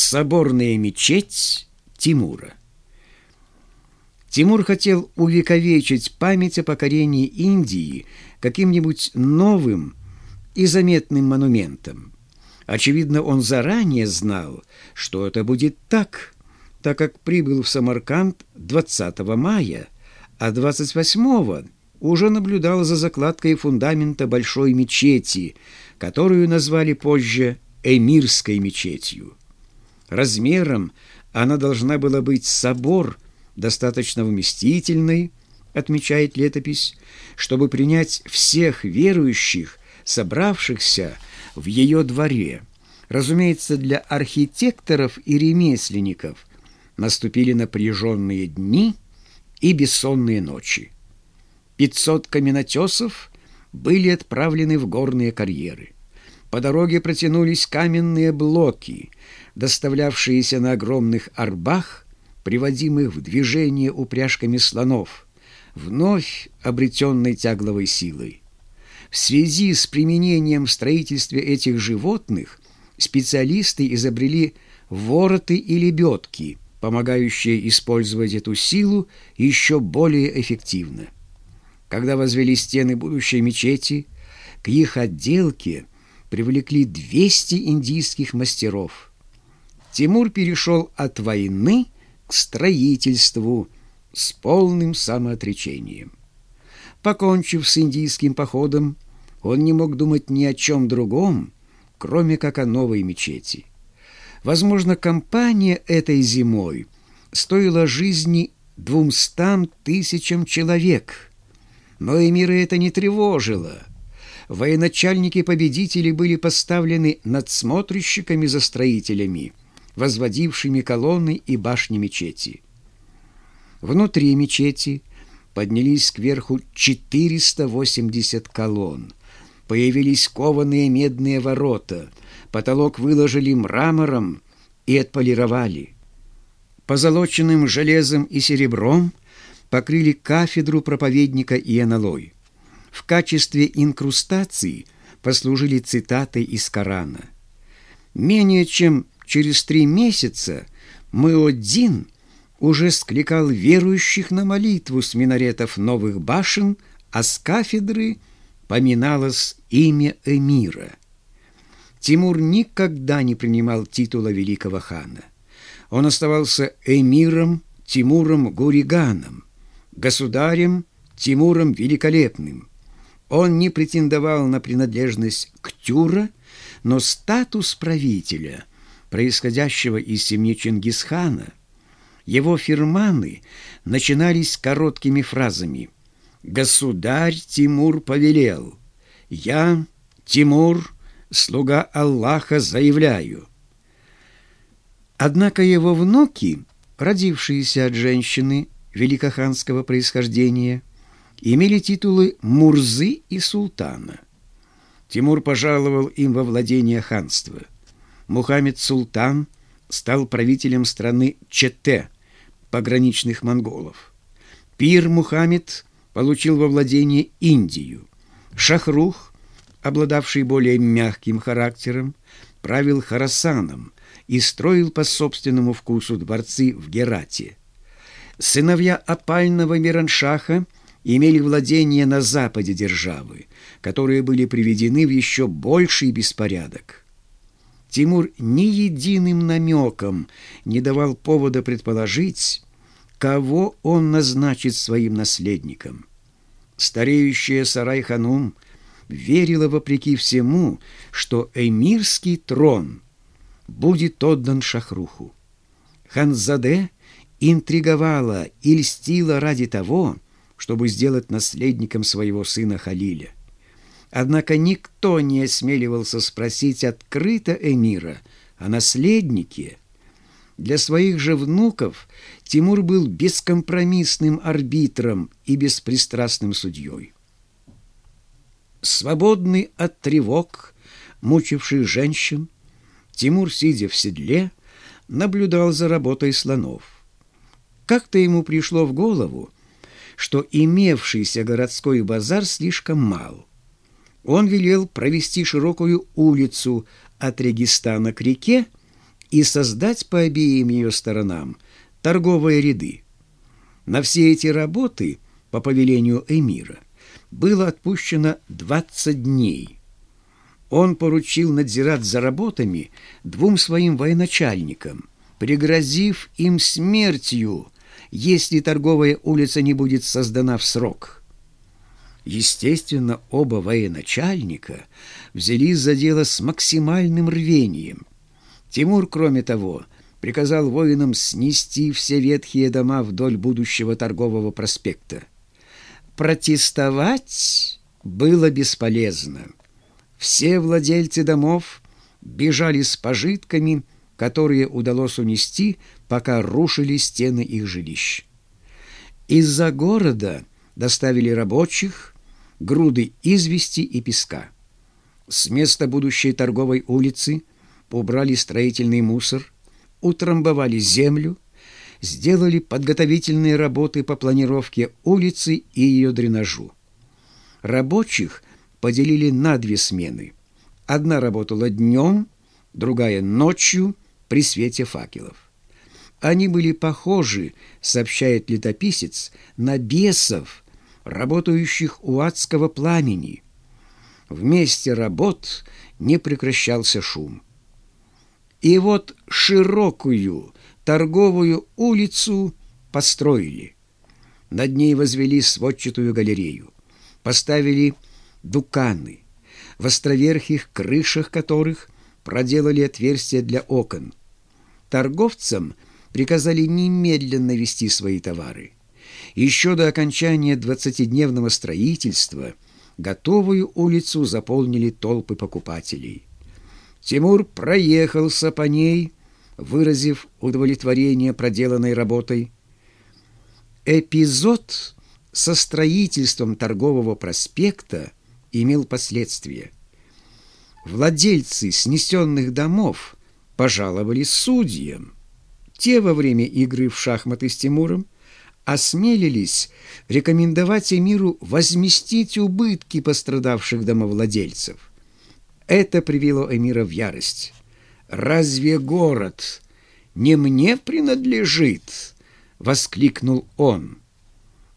Соборная мечеть Тимура. Тимур хотел увековечить память о покорении Индии каким-нибудь новым и заметным монументом. Очевидно, он заранее знал, что это будет так, так как прибыл в Самарканд 20 мая, а 28 уже наблюдал за закладкой фундамента большой мечети, которую назвали позже Эмирской мечетью. Размером она должна была быть собор, достаточно вместительной, отмечает летопись, чтобы принять всех верующих, собравшихся в ее дворе. Разумеется, для архитекторов и ремесленников наступили напряженные дни и бессонные ночи. Пятьсот каменотесов были отправлены в горные карьеры. По дороге протянулись каменные блоки, доставлявшиеся на огромных арбах, приводимых в движение упряжками слонов, вновь обретенной тягловой силой. В связи с применением в строительстве этих животных специалисты изобрели вороты и лебедки, помогающие использовать эту силу еще более эффективно. Когда возвели стены будущей мечети, к их отделке привлекли 200 индийских мастеров. Тимур перешел от войны к строительству с полным самоотречением. Покончив с индийским походом, он не мог думать ни о чем другом, кроме как о новой мечети. Возможно, компания этой зимой стоила жизни двумстам тысячам человек. Но эмира это не тревожило – военачальники-победители были поставлены надсмотрщиками за строителями, возводившими колонны и башни мечети. Внутри мечети поднялись кверху 480 колонн. Появились кованые медные ворота, потолок выложили мрамором и отполировали. Позолоченным железом и серебром покрыли кафедру проповедника и аналой в качестве инкрустации послужили цитаты из Корана. Менее чем через три месяца Мыоддин уже скликал верующих на молитву с минаретов новых башен, а с кафедры поминалось имя эмира. Тимур никогда не принимал титула великого хана. Он оставался эмиром Тимуром Гуриганом, государем Тимуром Великолепным, он не претендовал на принадлежность к Тюра, но статус правителя, происходящего из семьи Чингисхана, его фирманы начинались короткими фразами «Государь Тимур повелел», «Я, Тимур, слуга Аллаха, заявляю». Однако его внуки, родившиеся от женщины великоханского происхождения, имели титулы Мурзы и Султана. Тимур пожаловал им во владение ханства. Мухаммед Султан стал правителем страны Чете, пограничных монголов. Пир Мухаммед получил во владение Индию. Шахрух, обладавший более мягким характером, правил Харасаном и строил по собственному вкусу дворцы в Герате. Сыновья опального Мираншаха – имели владения на западе державы, которые были приведены в еще больший беспорядок. Тимур ни единым намеком не давал повода предположить, кого он назначит своим наследником. Стареющая Сарай-ханум верила вопреки всему, что эмирский трон будет отдан Шахруху. Ханзаде интриговала и льстила ради того, чтобы сделать наследником своего сына Халиля. Однако никто не осмеливался спросить открыто эмира о наследнике. Для своих же внуков Тимур был бескомпромиссным арбитром и беспристрастным судьей. Свободный от тревог, мучивших женщин, Тимур, сидя в седле, наблюдал за работой слонов. Как-то ему пришло в голову, что имевшийся городской базар слишком мал. Он велел провести широкую улицу от Регистана к реке, и создать по обеим ее сторонам торговые ряды. На все эти работы по повелению эмира было отпущено 20 дней. Он поручил надзирать за работами двум своим военачальникам, пригрозив им смертью, если торговая улица не будет создана в срок. Естественно, оба военачальника взялись за дело с максимальным рвением. Тимур, кроме того, приказал воинам снести все ветхие дома вдоль будущего торгового проспекта. Протестовать было бесполезно. Все владельцы домов бежали с пожитками, которые удалось унести, пока рушили стены их жилищ. Из-за города доставили рабочих, груды извести и песка. С места будущей торговой улицы убрали строительный мусор, утрамбовали землю, сделали подготовительные работы по планировке улицы и ее дренажу. Рабочих поделили на две смены. Одна работала днем, другая ночью при свете факелов. Они были похожи, сообщает летописец, на бесов, работающих у адского пламени. Вместе работ не прекращался шум. И вот широкую торговую улицу построили. Над ней возвели сводчатую галерею, поставили дуканы, в островерхих крышах которых проделали отверстия для окон. Торговцам приказали немедленно вести свои товары. Еще до окончания двадцатидневного строительства готовую улицу заполнили толпы покупателей. Тимур проехался по ней, выразив удовлетворение проделанной работой. Эпизод со строительством торгового проспекта имел последствия. Владельцы снесенных домов пожаловали судьям. Те во время игры в шахматы с Тимуром осмелились рекомендовать эмиру возместить убытки пострадавших домовладельцев. Это привело эмира в ярость. «Разве город не мне принадлежит?» — воскликнул он.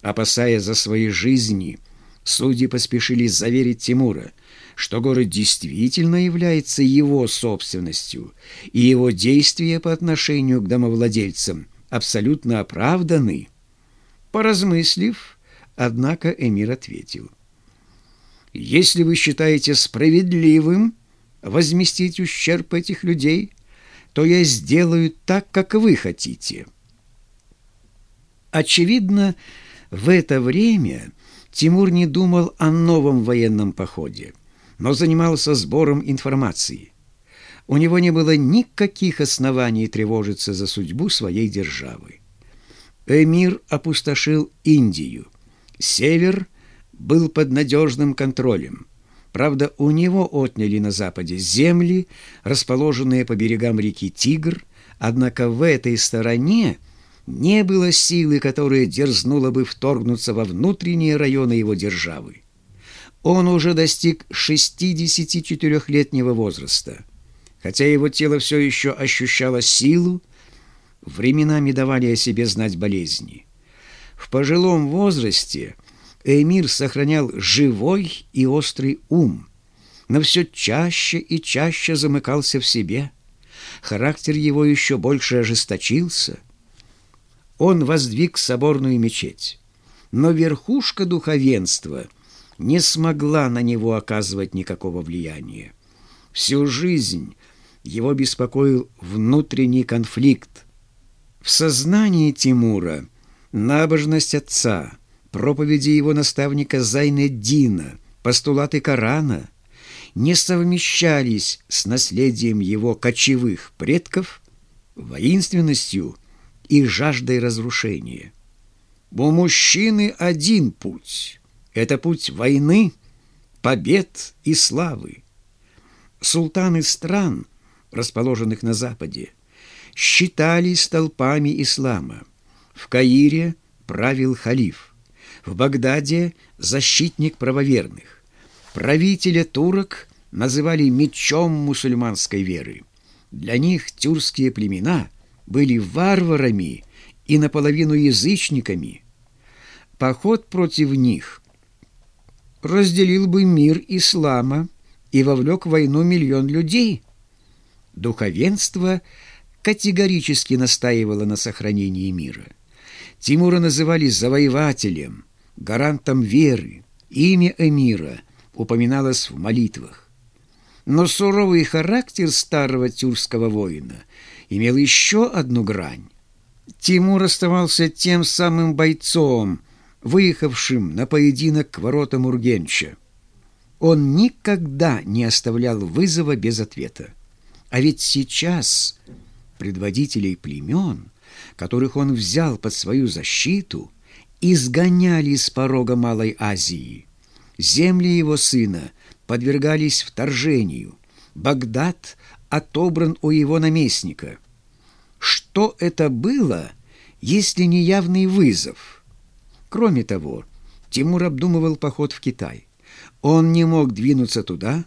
Опасаясь за свои жизни, судьи поспешили заверить Тимура, что город действительно является его собственностью, и его действия по отношению к домовладельцам абсолютно оправданы. Поразмыслив, однако эмир ответил. «Если вы считаете справедливым возместить ущерб этих людей, то я сделаю так, как вы хотите». Очевидно, в это время Тимур не думал о новом военном походе, но занимался сбором информации. У него не было никаких оснований тревожиться за судьбу своей державы. Эмир опустошил Индию. Север был под надежным контролем. Правда, у него отняли на западе земли, расположенные по берегам реки Тигр, однако в этой стороне не было силы, которая дерзнула бы вторгнуться во внутренние районы его державы. Он уже достиг 64-летнего возраста. Хотя его тело все еще ощущало силу, временами давали о себе знать болезни. В пожилом возрасте Эмир сохранял живой и острый ум, но все чаще и чаще замыкался в себе. Характер его еще больше ожесточился – он воздвиг соборную мечеть. Но верхушка духовенства не смогла на него оказывать никакого влияния. Всю жизнь его беспокоил внутренний конфликт. В сознании Тимура набожность отца, проповеди его наставника Зайнеддина, постулаты Корана не совмещались с наследием его кочевых предков, воинственностью – и жаждой разрушения. У мужчины один путь — это путь войны, побед и славы. Султаны стран, расположенных на Западе, считались столпами ислама. В Каире правил халиф, в Багдаде — защитник правоверных. Правителя турок называли мечом мусульманской веры. Для них тюркские племена были варварами и наполовину язычниками. Поход против них разделил бы мир ислама и вовлек в войну миллион людей. Духовенство категорически настаивало на сохранении мира. Тимура называли завоевателем, гарантом веры. Имя эмира упоминалось в молитвах. Но суровый характер старого тюркского воина имел еще одну грань. Тимур оставался тем самым бойцом, выехавшим на поединок к воротам Ургенча. Он никогда не оставлял вызова без ответа. А ведь сейчас предводителей племен, которых он взял под свою защиту, изгоняли с порога Малой Азии. Земли его сына подвергались вторжению. Багдад отобран у его наместника. Что это было, если не явный вызов? Кроме того, Тимур обдумывал поход в Китай. Он не мог двинуться туда,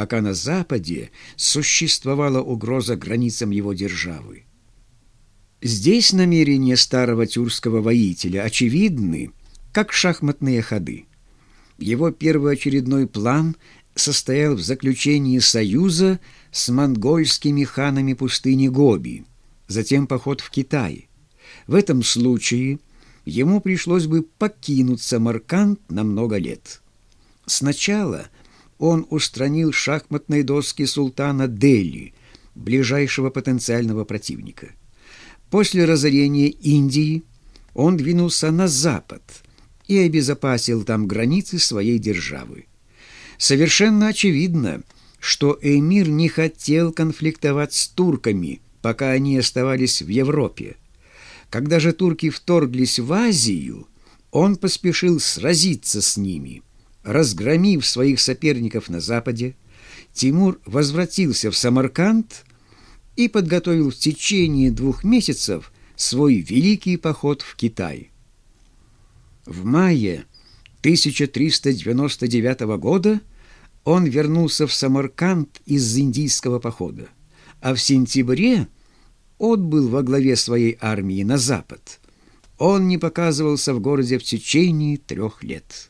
пока на Западе существовала угроза границам его державы. Здесь намерения старого тюркского воителя очевидны, как шахматные ходы. Его первоочередной план состоял в заключении союза с монгольскими ханами пустыни Гоби, затем поход в Китай. В этом случае ему пришлось бы покинуть Самарканд на много лет. Сначала он устранил шахматные доски султана Дели, ближайшего потенциального противника – После разорения Индии он двинулся на запад и обезопасил там границы своей державы. Совершенно очевидно, что эмир не хотел конфликтовать с турками, пока они оставались в Европе. Когда же турки вторглись в Азию, он поспешил сразиться с ними. Разгромив своих соперников на западе, Тимур возвратился в Самарканд и подготовил в течение двух месяцев свой великий поход в Китай. В мае 1399 года он вернулся в Самарканд из индийского похода, а в сентябре отбыл во главе своей армии на запад. Он не показывался в городе в течение трех лет.